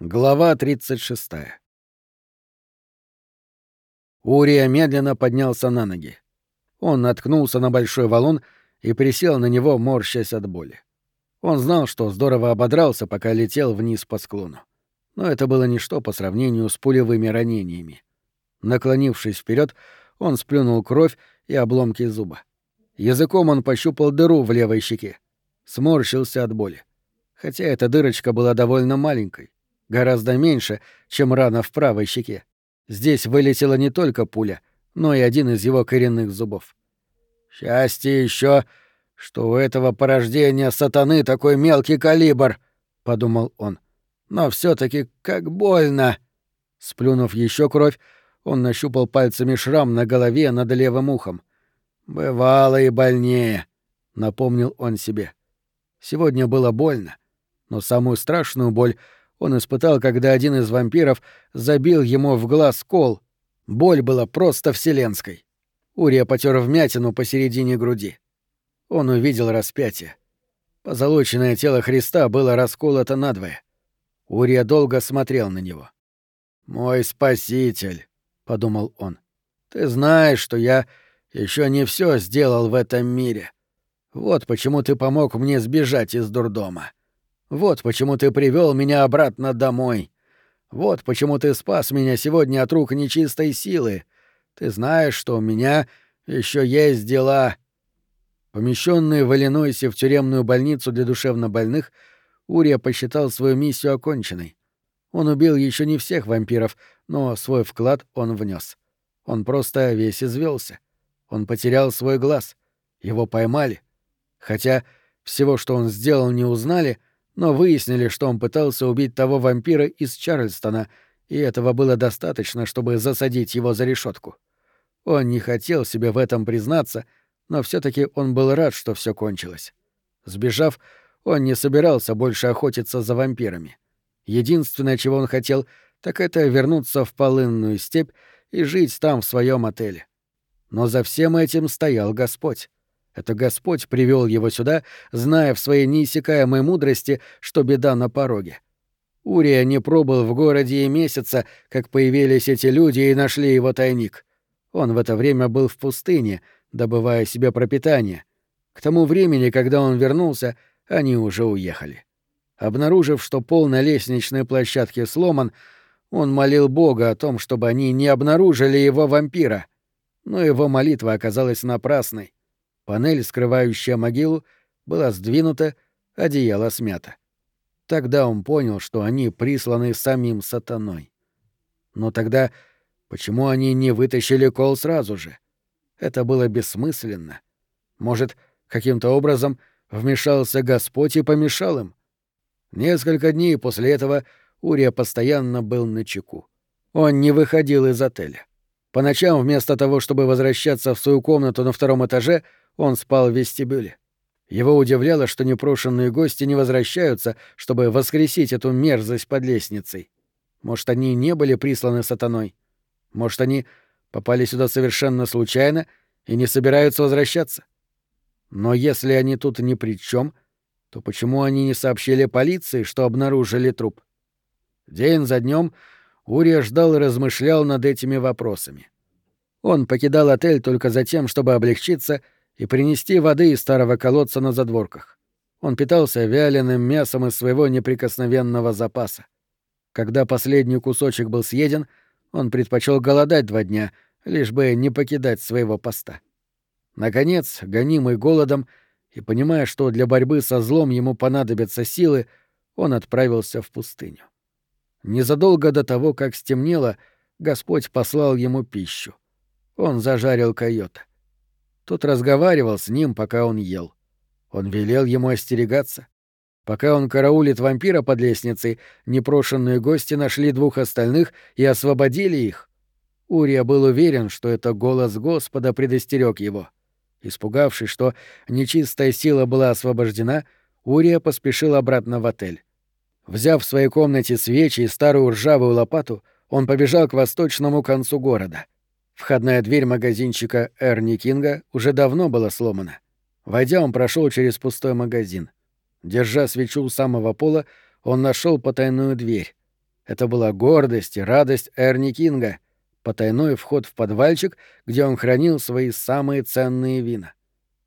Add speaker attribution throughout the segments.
Speaker 1: Глава 36. Урия медленно поднялся на ноги. Он наткнулся на большой валун и присел на него, морщась от боли. Он знал, что здорово ободрался, пока летел вниз по склону. Но это было ничто по сравнению с пулевыми ранениями. Наклонившись вперед, он сплюнул кровь и обломки зуба. Языком он пощупал дыру в левой щеке. Сморщился от боли. Хотя эта дырочка была довольно маленькой гораздо меньше, чем рана в правой щеке. Здесь вылетела не только пуля, но и один из его коренных зубов. «Счастье еще, что у этого порождения сатаны такой мелкий калибр», — подумал он. «Но все таки как больно!» Сплюнув еще кровь, он нащупал пальцами шрам на голове над левым ухом. «Бывало и больнее», — напомнил он себе. Сегодня было больно, но самую страшную боль он испытал, когда один из вампиров забил ему в глаз кол. Боль была просто вселенской. Урия потер вмятину посередине груди. Он увидел распятие. Позолоченное тело Христа было расколото надвое. Урия долго смотрел на него. «Мой спаситель», — подумал он, — «ты знаешь, что я еще не все сделал в этом мире. Вот почему ты помог мне сбежать из дурдома. Вот почему ты привел меня обратно домой. Вот почему ты спас меня сегодня от рук нечистой силы. Ты знаешь, что у меня еще есть дела. Помещенный в Иллинойсе в тюремную больницу для душевнобольных, Урия посчитал свою миссию оконченной. Он убил еще не всех вампиров, но свой вклад он внес. Он просто весь извелся. Он потерял свой глаз. Его поймали. Хотя всего, что он сделал, не узнали — но выяснили, что он пытался убить того вампира из Чарльстона, и этого было достаточно, чтобы засадить его за решетку. Он не хотел себе в этом признаться, но все таки он был рад, что все кончилось. Сбежав, он не собирался больше охотиться за вампирами. Единственное, чего он хотел, так это вернуться в полынную степь и жить там в своем отеле. Но за всем этим стоял Господь. Это Господь привел его сюда, зная в своей неиссякаемой мудрости, что беда на пороге. Урия не пробыл в городе и месяца, как появились эти люди и нашли его тайник. Он в это время был в пустыне, добывая себе пропитание. К тому времени, когда он вернулся, они уже уехали. Обнаружив, что пол на лестничной площадке сломан, он молил Бога о том, чтобы они не обнаружили его вампира. Но его молитва оказалась напрасной. Панель, скрывающая могилу, была сдвинута, одеяло смято. Тогда он понял, что они присланы самим сатаной. Но тогда почему они не вытащили кол сразу же? Это было бессмысленно. Может, каким-то образом вмешался Господь и помешал им? Несколько дней после этого Урия постоянно был на чеку. Он не выходил из отеля. По ночам, вместо того, чтобы возвращаться в свою комнату на втором этаже, он спал в вестибюле. Его удивляло, что непрошенные гости не возвращаются, чтобы воскресить эту мерзость под лестницей. Может, они не были присланы сатаной? Может, они попали сюда совершенно случайно и не собираются возвращаться? Но если они тут ни при чем, то почему они не сообщили полиции, что обнаружили труп? День за днем Урия ждал и размышлял над этими вопросами. Он покидал отель только за тем, чтобы облегчиться — и принести воды из старого колодца на задворках. Он питался вяленым мясом из своего неприкосновенного запаса. Когда последний кусочек был съеден, он предпочел голодать два дня, лишь бы не покидать своего поста. Наконец, гонимый голодом и понимая, что для борьбы со злом ему понадобятся силы, он отправился в пустыню. Незадолго до того, как стемнело, Господь послал ему пищу. Он зажарил койота. Тот разговаривал с ним, пока он ел. Он велел ему остерегаться. Пока он караулит вампира под лестницей, непрошенные гости нашли двух остальных и освободили их. Урия был уверен, что это голос Господа предостерег его. Испугавшись, что нечистая сила была освобождена, Урия поспешил обратно в отель. Взяв в своей комнате свечи и старую ржавую лопату, он побежал к восточному концу города — Входная дверь магазинчика Эрни Кинга уже давно была сломана. Войдя, он прошел через пустой магазин. Держа свечу у самого пола, он нашел потайную дверь. Это была гордость и радость Эрни Кинга, потайной вход в подвальчик, где он хранил свои самые ценные вина.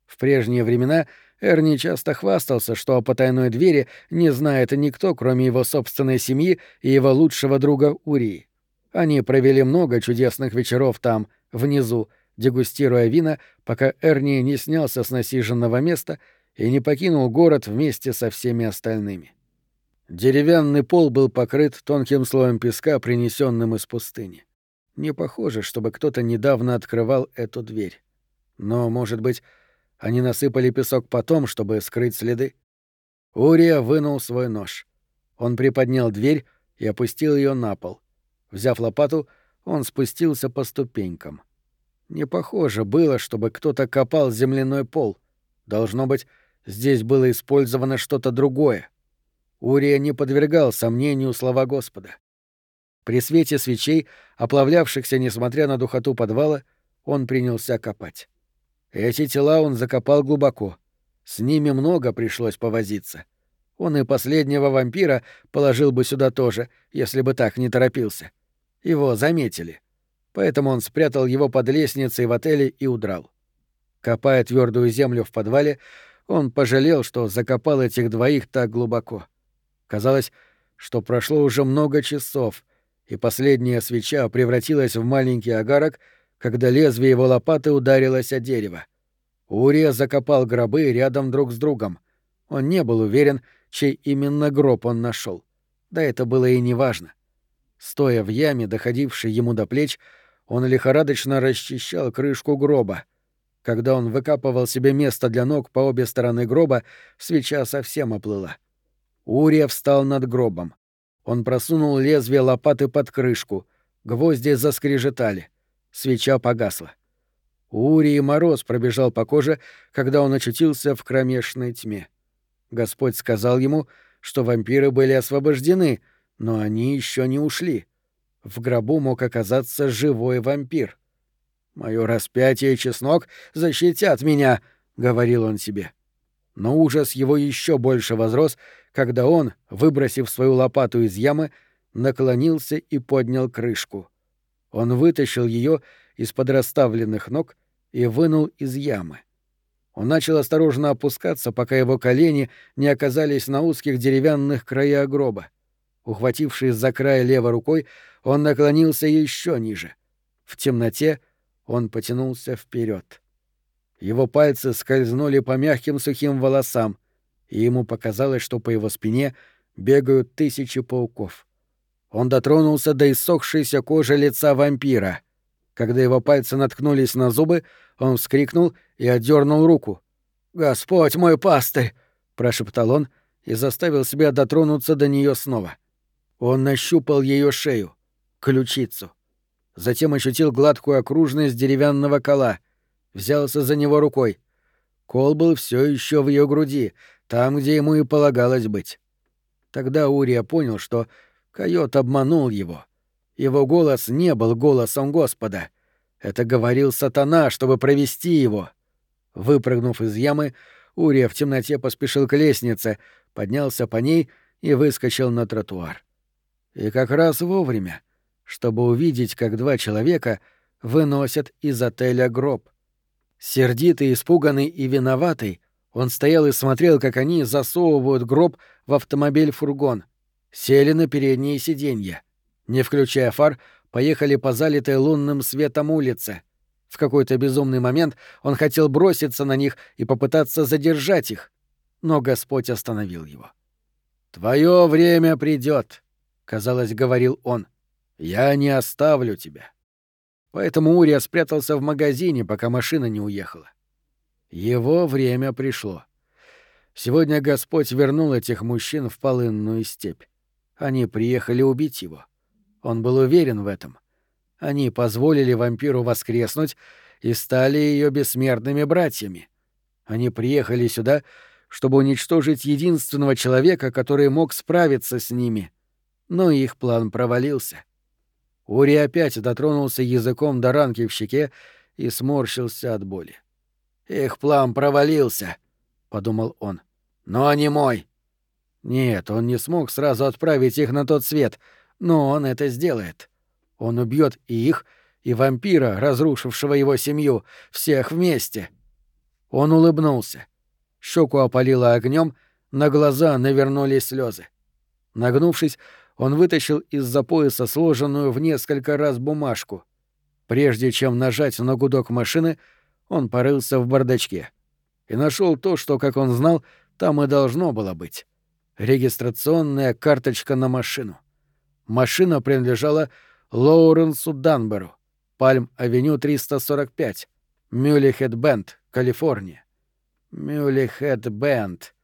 Speaker 1: В прежние времена Эрни часто хвастался, что о потайной двери не знает никто, кроме его собственной семьи и его лучшего друга Урии. Они провели много чудесных вечеров там, внизу, дегустируя вина, пока Эрни не снялся с насиженного места и не покинул город вместе со всеми остальными. Деревянный пол был покрыт тонким слоем песка, принесенным из пустыни. Не похоже, чтобы кто-то недавно открывал эту дверь. Но, может быть, они насыпали песок потом, чтобы скрыть следы? Урия вынул свой нож. Он приподнял дверь и опустил ее на пол. Взяв лопату, он спустился по ступенькам. Не похоже было, чтобы кто-то копал земляной пол. Должно быть, здесь было использовано что-то другое. Урия не подвергал сомнению слова Господа. При свете свечей, оплавлявшихся, несмотря на духоту подвала, он принялся копать. Эти тела он закопал глубоко. С ними много пришлось повозиться. Он и последнего вампира положил бы сюда тоже, если бы так не торопился. Его заметили. Поэтому он спрятал его под лестницей в отеле и удрал. Копая твердую землю в подвале, он пожалел, что закопал этих двоих так глубоко. Казалось, что прошло уже много часов, и последняя свеча превратилась в маленький огарок, когда лезвие его лопаты ударилось о дерево. Урия закопал гробы рядом друг с другом. Он не был уверен, чей именно гроб он нашел. Да это было и не важно. Стоя в яме, доходившей ему до плеч, он лихорадочно расчищал крышку гроба. Когда он выкапывал себе место для ног по обе стороны гроба, свеча совсем оплыла. Урия встал над гробом. Он просунул лезвие лопаты под крышку. Гвозди заскрежетали. Свеча погасла. Урии мороз пробежал по коже, когда он очутился в кромешной тьме. Господь сказал ему, что вампиры были освобождены, но они еще не ушли. В гробу мог оказаться живой вампир. «Мое распятие и чеснок защитят меня», — говорил он себе. Но ужас его еще больше возрос, когда он, выбросив свою лопату из ямы, наклонился и поднял крышку. Он вытащил ее из-под расставленных ног и вынул из ямы. Он начал осторожно опускаться, пока его колени не оказались на узких деревянных краях гроба. Ухватившись за край левой рукой, он наклонился еще ниже. В темноте он потянулся вперед. Его пальцы скользнули по мягким сухим волосам, и ему показалось, что по его спине бегают тысячи пауков. Он дотронулся до иссохшейся кожи лица вампира. Когда его пальцы наткнулись на зубы, он вскрикнул и отдернул руку. «Господь мой пастырь!» — прошептал он и заставил себя дотронуться до нее снова. Он нащупал ее шею, ключицу. Затем ощутил гладкую окружность деревянного кола — взялся за него рукой. Кол был все еще в ее груди, там, где ему и полагалось быть. Тогда Урия понял, что койот обманул его. Его голос не был голосом Господа. Это говорил сатана, чтобы провести его. Выпрыгнув из ямы, Урия в темноте поспешил к лестнице, поднялся по ней и выскочил на тротуар. И как раз вовремя, чтобы увидеть, как два человека выносят из отеля гроб. Сердитый, испуганный и виноватый, он стоял и смотрел, как они засовывают гроб в автомобиль-фургон. Сели на передние сиденья. Не включая фар, поехали по залитой лунным светом улице. В какой-то безумный момент он хотел броситься на них и попытаться задержать их, но Господь остановил его. «Твое время придет, казалось, говорил он. «Я не оставлю тебя». Поэтому Урия спрятался в магазине, пока машина не уехала. Его время пришло. Сегодня Господь вернул этих мужчин в полынную степь. Они приехали убить его. Он был уверен в этом. Они позволили вампиру воскреснуть и стали ее бессмертными братьями. Они приехали сюда, чтобы уничтожить единственного человека, который мог справиться с ними. Но их план провалился. Ури опять дотронулся языком до ранки в щеке и сморщился от боли. «Их план провалился», — подумал он. «Но не мой». Нет, он не смог сразу отправить их на тот свет. Но он это сделает. Он убьет и их, и вампира, разрушившего его семью, всех вместе. Он улыбнулся. Щеку опалило огнем, на глаза навернулись слезы. Нагнувшись, он вытащил из-за пояса сложенную в несколько раз бумажку. Прежде чем нажать на гудок машины, он порылся в бардачке и нашел то, что, как он знал, там и должно было быть. Регистрационная карточка на машину. Машина принадлежала Лоуренсу Данберу, Пальм-авеню 345, Мюллихед-Бенд, Калифорния. Мюллихед-Бенд.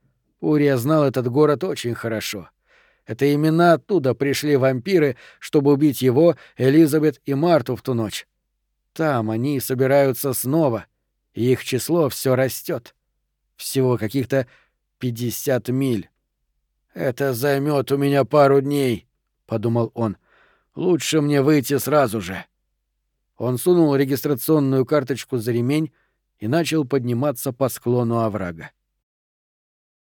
Speaker 1: Урия знал этот город очень хорошо. Это именно оттуда пришли вампиры, чтобы убить его, Элизабет и Марту в ту ночь. Там они собираются снова, и их число все растет. Всего каких-то 50 миль. «Это займет у меня пару дней», — подумал он. «Лучше мне выйти сразу же». Он сунул регистрационную карточку за ремень и начал подниматься по склону оврага.